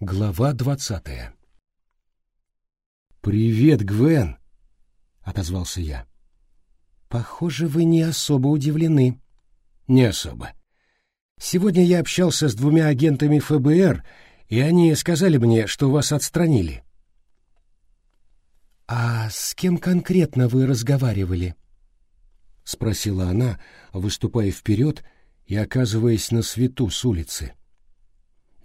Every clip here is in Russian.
Глава двадцатая «Привет, Гвен!» — отозвался я. «Похоже, вы не особо удивлены». «Не особо. Сегодня я общался с двумя агентами ФБР, и они сказали мне, что вас отстранили». «А с кем конкретно вы разговаривали?» — спросила она, выступая вперед и оказываясь на свету с улицы.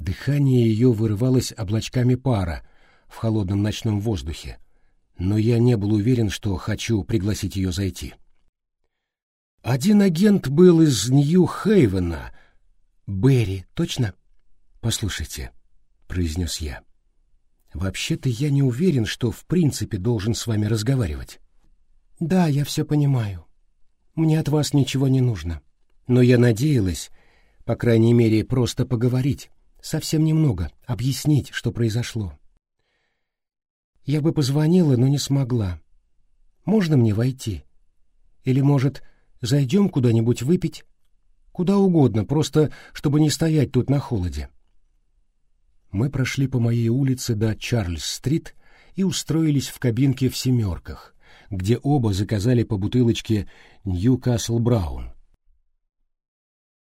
Дыхание ее вырывалось облачками пара в холодном ночном воздухе, но я не был уверен, что хочу пригласить ее зайти. Один агент был из Нью-Хейвена. Берри, точно? Послушайте, произнес я. Вообще-то я не уверен, что в принципе должен с вами разговаривать. Да, я все понимаю. Мне от вас ничего не нужно. Но я надеялась, по крайней мере, просто поговорить. Совсем немного, объяснить, что произошло. Я бы позвонила, но не смогла. Можно мне войти? Или, может, зайдем куда-нибудь выпить? Куда угодно, просто чтобы не стоять тут на холоде. Мы прошли по моей улице до Чарльз-стрит и устроились в кабинке в «семерках», где оба заказали по бутылочке «Ньюкасл Браун».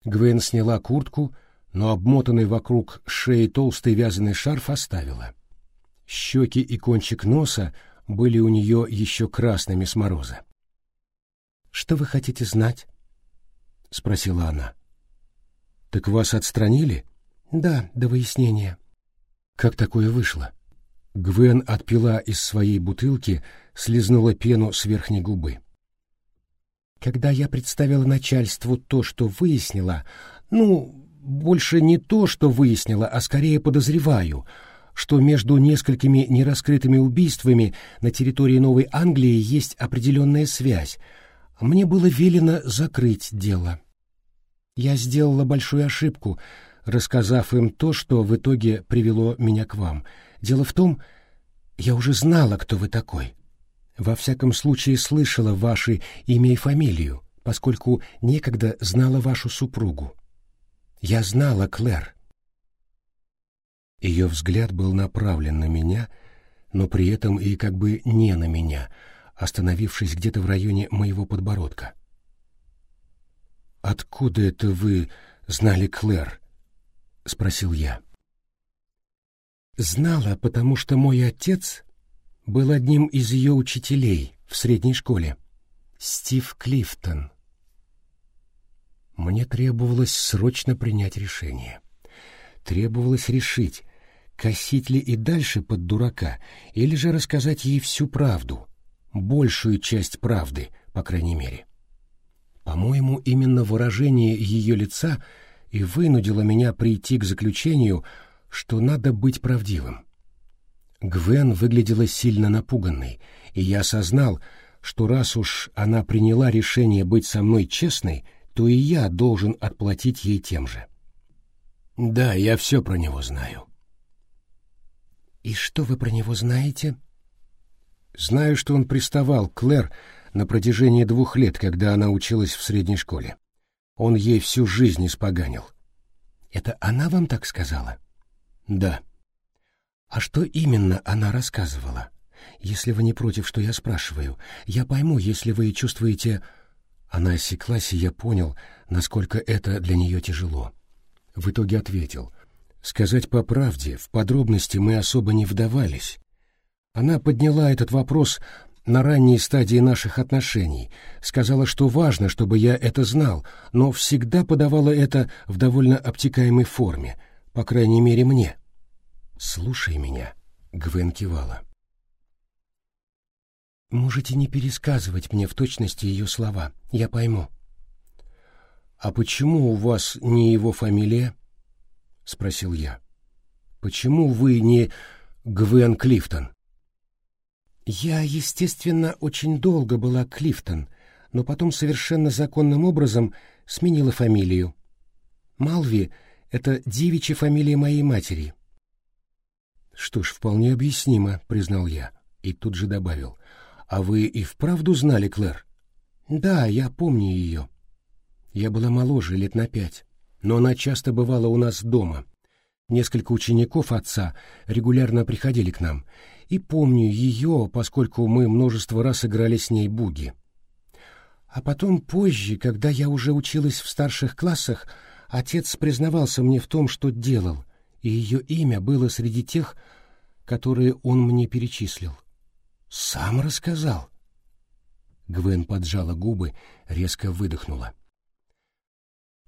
Гвен сняла куртку, но обмотанный вокруг шеи толстый вязаный шарф оставила. Щеки и кончик носа были у нее еще красными с мороза. «Что вы хотите знать?» — спросила она. «Так вас отстранили?» «Да, до выяснения». «Как такое вышло?» Гвен отпила из своей бутылки, слезнула пену с верхней губы. «Когда я представила начальству то, что выяснила, ну, больше не то, что выяснила, а скорее подозреваю, что между несколькими нераскрытыми убийствами на территории Новой Англии есть определенная связь. Мне было велено закрыть дело. Я сделала большую ошибку, рассказав им то, что в итоге привело меня к вам. Дело в том, я уже знала, кто вы такой. Во всяком случае, слышала ваше имя и фамилию, поскольку некогда знала вашу супругу. Я знала Клэр. Ее взгляд был направлен на меня, но при этом и как бы не на меня, остановившись где-то в районе моего подбородка. «Откуда это вы знали Клэр?» — спросил я. «Знала, потому что мой отец был одним из ее учителей в средней школе. Стив Клифтон». Мне требовалось срочно принять решение. Требовалось решить, косить ли и дальше под дурака, или же рассказать ей всю правду, большую часть правды, по крайней мере. По-моему, именно выражение ее лица и вынудило меня прийти к заключению, что надо быть правдивым. Гвен выглядела сильно напуганной, и я осознал, что раз уж она приняла решение быть со мной честной — то и я должен отплатить ей тем же. Да, я все про него знаю. И что вы про него знаете? Знаю, что он приставал к Клэр на протяжении двух лет, когда она училась в средней школе. Он ей всю жизнь испоганил. Это она вам так сказала? Да. А что именно она рассказывала? Если вы не против, что я спрашиваю, я пойму, если вы чувствуете она осеклась, и я понял, насколько это для нее тяжело. В итоге ответил. Сказать по правде, в подробности мы особо не вдавались. Она подняла этот вопрос на ранней стадии наших отношений, сказала, что важно, чтобы я это знал, но всегда подавала это в довольно обтекаемой форме, по крайней мере мне. «Слушай меня», — Гвен кивала. Можете не пересказывать мне в точности ее слова, я пойму. А почему у вас не его фамилия? спросил я. Почему вы не Гвен Клифтон? Я, естественно, очень долго была Клифтон, но потом совершенно законным образом сменила фамилию. Малви — это девичья фамилия моей матери. Что ж, вполне объяснимо, признал я, и тут же добавил. «А вы и вправду знали Клэр?» «Да, я помню ее. Я была моложе, лет на пять, но она часто бывала у нас дома. Несколько учеников отца регулярно приходили к нам, и помню ее, поскольку мы множество раз играли с ней буги. А потом позже, когда я уже училась в старших классах, отец признавался мне в том, что делал, и ее имя было среди тех, которые он мне перечислил. «Сам рассказал». Гвен поджала губы, резко выдохнула.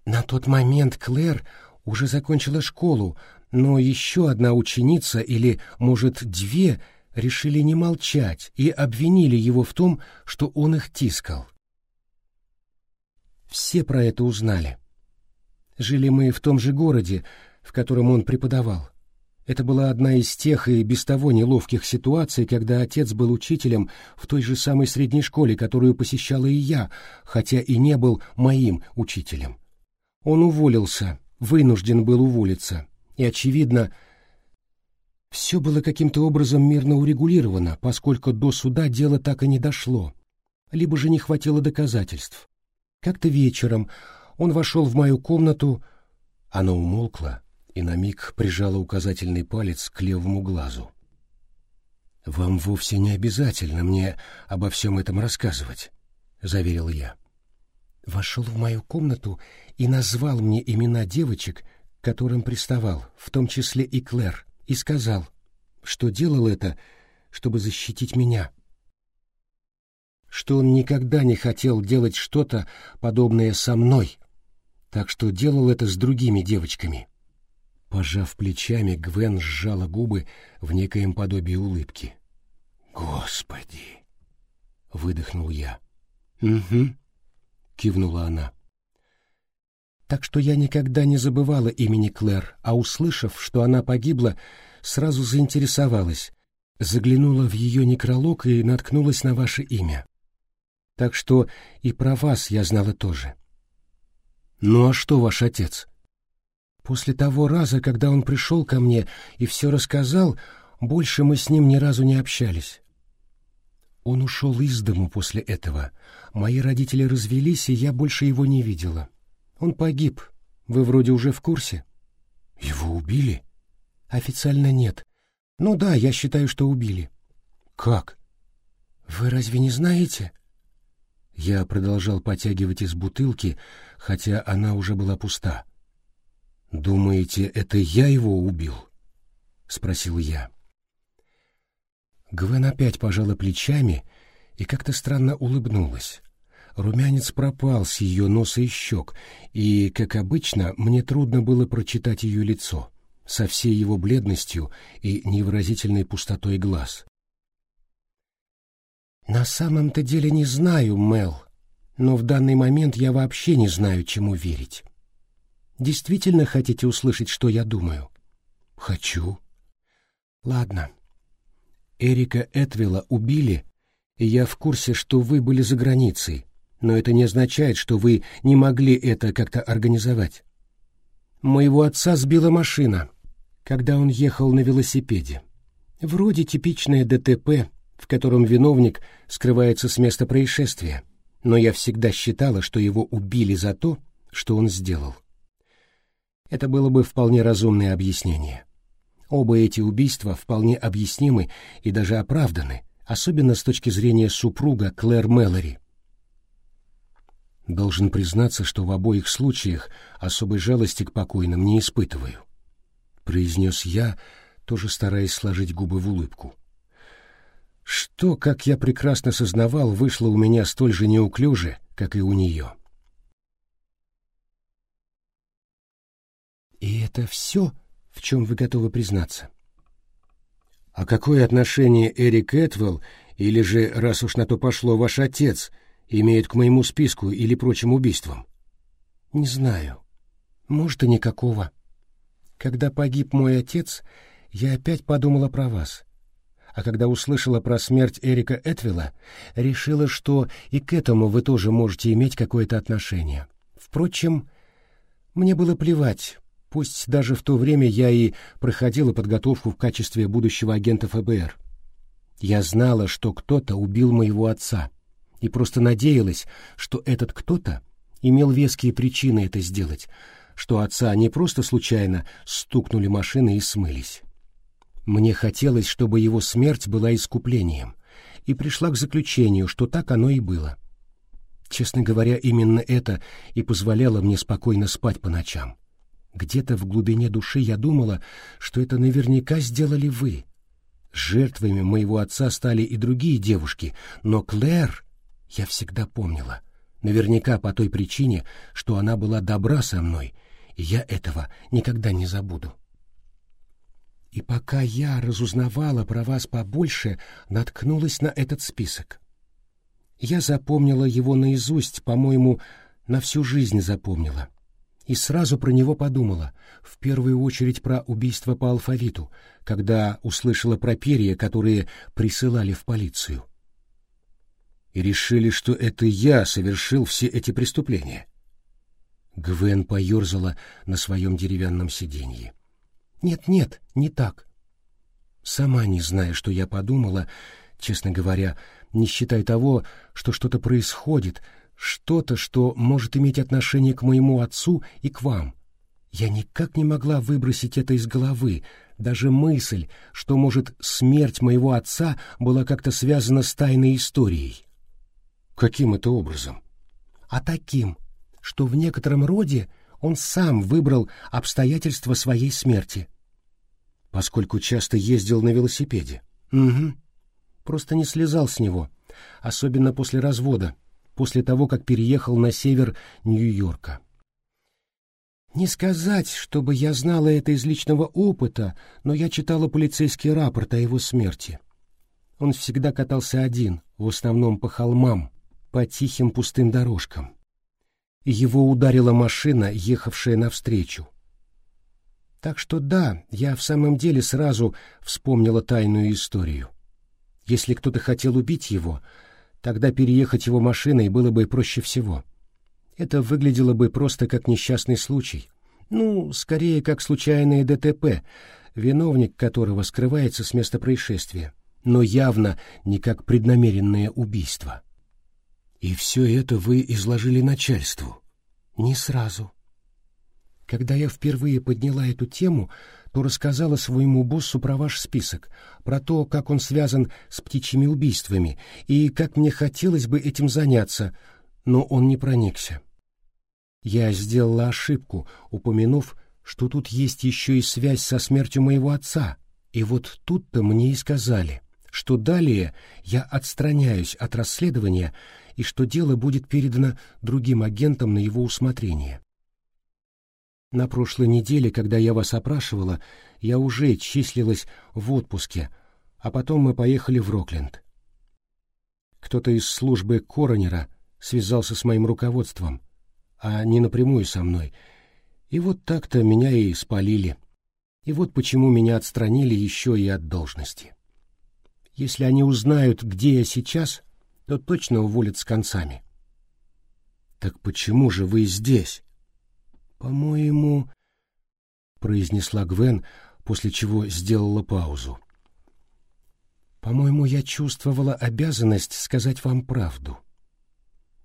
На тот момент Клэр уже закончила школу, но еще одна ученица или, может, две решили не молчать и обвинили его в том, что он их тискал. Все про это узнали. Жили мы в том же городе, в котором он преподавал. Это была одна из тех и без того неловких ситуаций, когда отец был учителем в той же самой средней школе, которую посещала и я, хотя и не был моим учителем. Он уволился, вынужден был уволиться, и, очевидно, все было каким-то образом мирно урегулировано, поскольку до суда дело так и не дошло, либо же не хватило доказательств. Как-то вечером он вошел в мою комнату, она умолкла и на миг прижала указательный палец к левому глазу. «Вам вовсе не обязательно мне обо всем этом рассказывать», — заверил я вошел в мою комнату и назвал мне имена девочек, к которым приставал, в том числе и Клэр, и сказал, что делал это, чтобы защитить меня. Что он никогда не хотел делать что-то подобное со мной, так что делал это с другими девочками. Пожав плечами, Гвен сжала губы в некоем подобии улыбки. «Господи!» — выдохнул я. «Угу», кивнула она. Так что я никогда не забывала имени Клэр, а услышав, что она погибла, сразу заинтересовалась, заглянула в ее некролог и наткнулась на ваше имя. Так что и про вас я знала тоже. Ну а что ваш отец? После того раза, когда он пришел ко мне и все рассказал, больше мы с ним ни разу не общались. Он ушел из дому после этого. Мои родители развелись, и я больше его не видела. Он погиб. Вы вроде уже в курсе. Его убили? Официально нет. Ну да, я считаю, что убили. Как? Вы разве не знаете? Я продолжал потягивать из бутылки, хотя она уже была пуста. Думаете, это я его убил? спросил я. Гвен опять пожала плечами и как-то странно улыбнулась. Румянец пропал с ее носа и щек, и, как обычно, мне трудно было прочитать ее лицо со всей его бледностью и невыразительной пустотой глаз. «На самом-то деле не знаю, Мел, но в данный момент я вообще не знаю, чему верить. Действительно хотите услышать, что я думаю?» «Хочу». «Ладно». Эрика Этвилла убили, и я в курсе, что вы были за границей, но это не означает, что вы не могли это как-то организовать. Моего отца сбила машина, когда он ехал на велосипеде. Вроде типичное ДТП, в котором виновник скрывается с места происшествия, но я всегда считала, что его убили за то, что он сделал. Это было бы вполне разумное объяснение. Оба эти убийства вполне объяснимы и даже оправданы, особенно с точки зрения супруга Клэр Мэлори. Должен признаться, что в обоих случаях особой жалости к покойным не испытываю, произнес я, тоже стараясь сложить губы в улыбку. Что, как я прекрасно сознавал, вышло у меня столь же неуклюже, как и у нее. Это все?» в чем вы готовы признаться. А какое отношение Эрик Этвелл, или же, раз уж на то пошло, ваш отец, имеет к моему списку или прочим убийствам? Не знаю. Может, и никакого. Когда погиб мой отец, я опять подумала про вас. А когда услышала про смерть Эрика Этвилла, решила, что и к этому вы тоже можете иметь какое-то отношение. Впрочем, мне было плевать, Пусть даже в то время я и проходила подготовку в качестве будущего агента ФБР. Я знала, что кто-то убил моего отца, и просто надеялась, что этот кто-то имел веские причины это сделать, что отца не просто случайно стукнули машины и смылись. Мне хотелось, чтобы его смерть была искуплением, и пришла к заключению, что так оно и было. Честно говоря, именно это и позволяло мне спокойно спать по ночам. Где-то в глубине души я думала, что это наверняка сделали вы. Жертвами моего отца стали и другие девушки, но Клэр я всегда помнила. Наверняка по той причине, что она была добра со мной, и я этого никогда не забуду. И пока я разузнавала про вас побольше, наткнулась на этот список. Я запомнила его наизусть, по-моему, на всю жизнь запомнила. И сразу про него подумала, в первую очередь про убийство по алфавиту, когда услышала про перья, которые присылали в полицию. И решили, что это я совершил все эти преступления. Гвен поерзала на своем деревянном сиденье. Нет-нет, не так. Сама не зная, что я подумала, честно говоря, не считая того, что что-то происходит, что-то, что может иметь отношение к моему отцу и к вам. Я никак не могла выбросить это из головы, даже мысль, что, может, смерть моего отца была как-то связана с тайной историей. Каким это образом? А таким, что в некотором роде он сам выбрал обстоятельства своей смерти. Поскольку часто ездил на велосипеде. Угу. Просто не слезал с него, особенно после развода, после того, как переехал на север Нью-Йорка. Не сказать, чтобы я знала это из личного опыта, но я читала полицейский рапорт о его смерти. Он всегда катался один, в основном по холмам, по тихим пустым дорожкам. Его ударила машина, ехавшая навстречу. Так что да, я в самом деле сразу вспомнила тайную историю. Если кто-то хотел убить его, тогда переехать его машиной было бы проще всего. Это выглядело бы просто как несчастный случай. Ну, скорее, как случайное ДТП, виновник которого скрывается с места происшествия, но явно не как преднамеренное убийство. И все это вы изложили начальству? Не сразу. Когда я впервые подняла эту тему, то рассказала своему боссу про ваш список, про то, как он связан с птичьими убийствами, и как мне хотелось бы этим заняться, но он не проникся. Я сделала ошибку, упомянув, что тут есть еще и связь со смертью моего отца, и вот тут-то мне и сказали, что далее я отстраняюсь от расследования и что дело будет передано другим агентам на его усмотрение. На прошлой неделе, когда я вас опрашивала, я уже числилась в отпуске, а потом мы поехали в Рокленд. Кто-то из службы коронера связался с моим руководством, а не напрямую со мной, и вот так-то меня и спалили. И вот почему меня отстранили еще и от должности. Если они узнают, где я сейчас, то точно уволят с концами. Так почему же вы здесь? По-моему, произнесла Гвен, после чего сделала паузу. По-моему, я чувствовала обязанность сказать вам правду.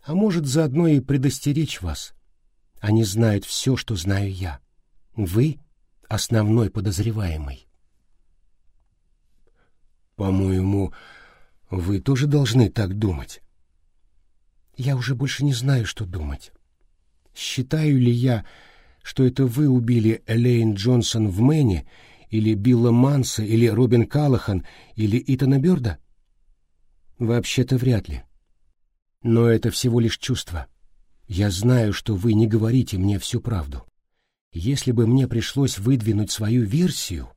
А может, заодно и предостеречь вас. Они знают все, что знаю я. Вы — основной подозреваемый. По-моему, вы тоже должны так думать. Я уже больше не знаю, что думать. Считаю ли я, что это вы убили Элейн Джонсон в Мэне, или Билла Манса, или Робин Калахан, или Итана Бёрда? Вообще-то вряд ли. Но это всего лишь чувство. Я знаю, что вы не говорите мне всю правду. Если бы мне пришлось выдвинуть свою версию,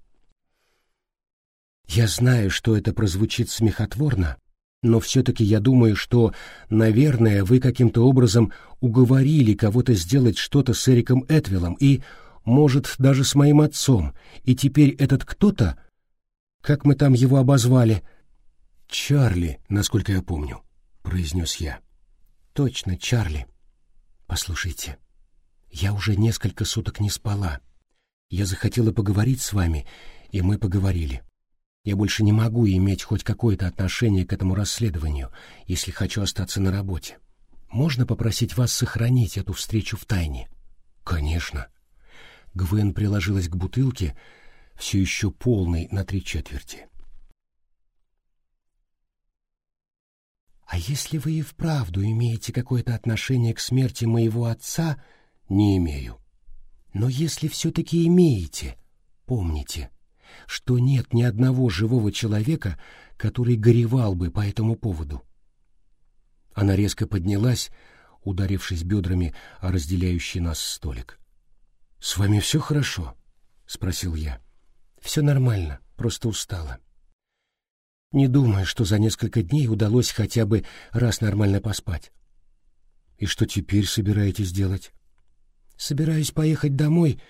я знаю, что это прозвучит смехотворно, но все-таки я думаю, что, наверное, вы каким-то образом уговорили кого-то сделать что-то с Эриком Этвиллом и, может, даже с моим отцом, и теперь этот кто-то, как мы там его обозвали, Чарли, насколько я помню, произнес я. Точно, Чарли. Послушайте, я уже несколько суток не спала. Я захотела поговорить с вами, и мы поговорили. Я больше не могу иметь хоть какое-то отношение к этому расследованию, если хочу остаться на работе. Можно попросить вас сохранить эту встречу в тайне? Конечно. Гвен приложилась к бутылке, все еще полной на три четверти. «А если вы и вправду имеете какое-то отношение к смерти моего отца, не имею. Но если все-таки имеете, помните, что нет ни одного живого человека, который горевал бы по этому поводу». Она резко поднялась, ударившись бедрами о разделяющий нас столик. «С вами все хорошо?» — спросил я. «Все нормально, просто устала». Не думаю, что за несколько дней удалось хотя бы раз нормально поспать. И что теперь собираетесь делать? Собираюсь поехать домой,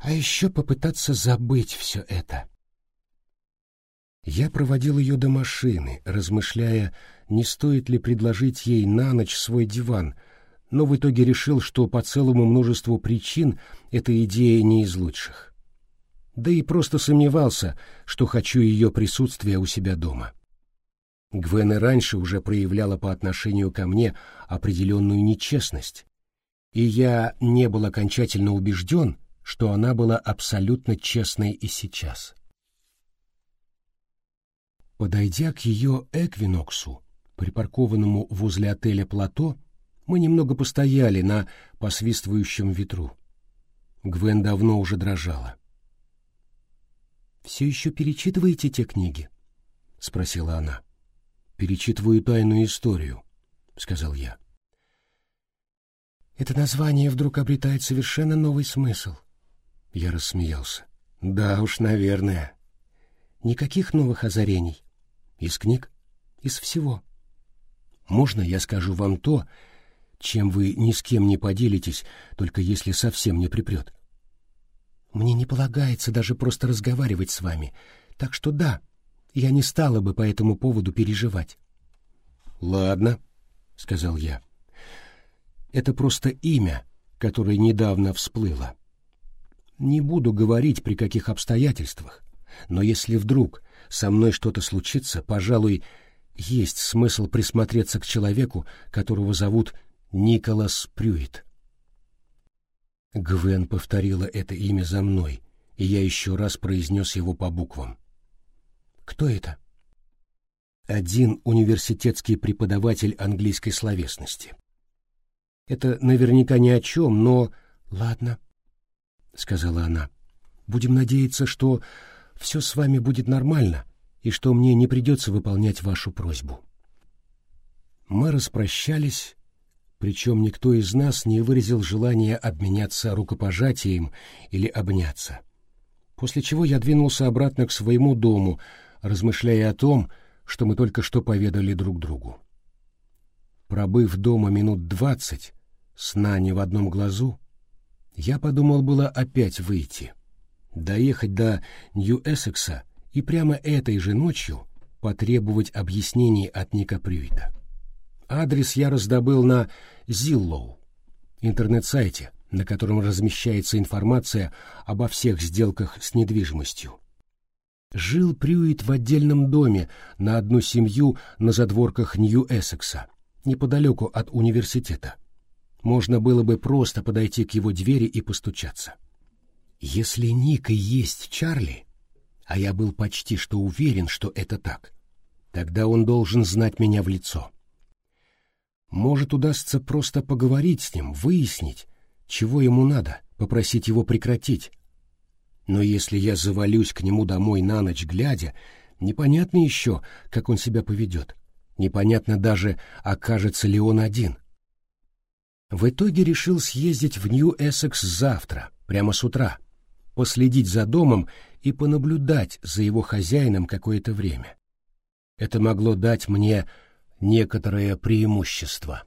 а еще попытаться забыть все это. Я проводил ее до машины, размышляя, не стоит ли предложить ей на ночь свой диван, но в итоге решил, что по целому множеству причин эта идея не из лучших. Да и просто сомневался, что хочу ее присутствия у себя дома. Гвен и раньше уже проявляла по отношению ко мне определенную нечестность, и я не был окончательно убежден, что она была абсолютно честной и сейчас. Подойдя к ее эквиноксу, припаркованному возле отеля «Плато», мы немного постояли на посвистывающем ветру. Гвен давно уже дрожала. «Все еще перечитываете те книги?» — спросила она. «Перечитываю тайную историю», — сказал я. «Это название вдруг обретает совершенно новый смысл». Я рассмеялся. «Да уж, наверное». «Никаких новых озарений?» Из книг? Из всего. Можно я скажу вам то, чем вы ни с кем не поделитесь, только если совсем не припрет? Мне не полагается даже просто разговаривать с вами, так что да, я не стала бы по этому поводу переживать. Ладно, — сказал я. Это просто имя, которое недавно всплыло. Не буду говорить, при каких обстоятельствах, но если вдруг со мной что-то случится, пожалуй, есть смысл присмотреться к человеку, которого зовут Николас Прюит. Гвен повторила это имя за мной, и я еще раз произнес его по буквам. «Кто это?» «Один университетский преподаватель английской словесности». «Это наверняка ни о чем, но...» «Ладно», — сказала она. «Будем надеяться, что все с вами будет нормально и что мне не придется выполнять вашу просьбу. Мы распрощались, причем никто из нас не выразил желания обменяться рукопожатием или обняться. После чего я двинулся обратно к своему дому, размышляя о том, что мы только что поведали друг другу. Пробыв дома минут двадцать, сна не в одном глазу, я подумал было опять выйти — доехать до Нью-Эссекса и прямо этой же ночью потребовать объяснений от Ника Прюита. Адрес я раздобыл на Зиллоу, интернет-сайте, на котором размещается информация обо всех сделках с недвижимостью. Жил Прюит в отдельном доме на одну семью на задворках Нью-Эссекса, неподалеку от университета. Можно было бы просто подойти к его двери и постучаться. Если Ник и есть Чарли, а я был почти что уверен, что это так, тогда он должен знать меня в лицо. Может, удастся просто поговорить с ним, выяснить, чего ему надо, попросить его прекратить. Но если я завалюсь к нему домой на ночь глядя, непонятно еще, как он себя поведет. Непонятно даже, окажется ли он один. В итоге решил съездить в Нью-Эссекс завтра, прямо с утра — последить за домом и понаблюдать за его хозяином какое-то время. Это могло дать мне некоторое преимущество.